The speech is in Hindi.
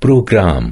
प्रोग्राम।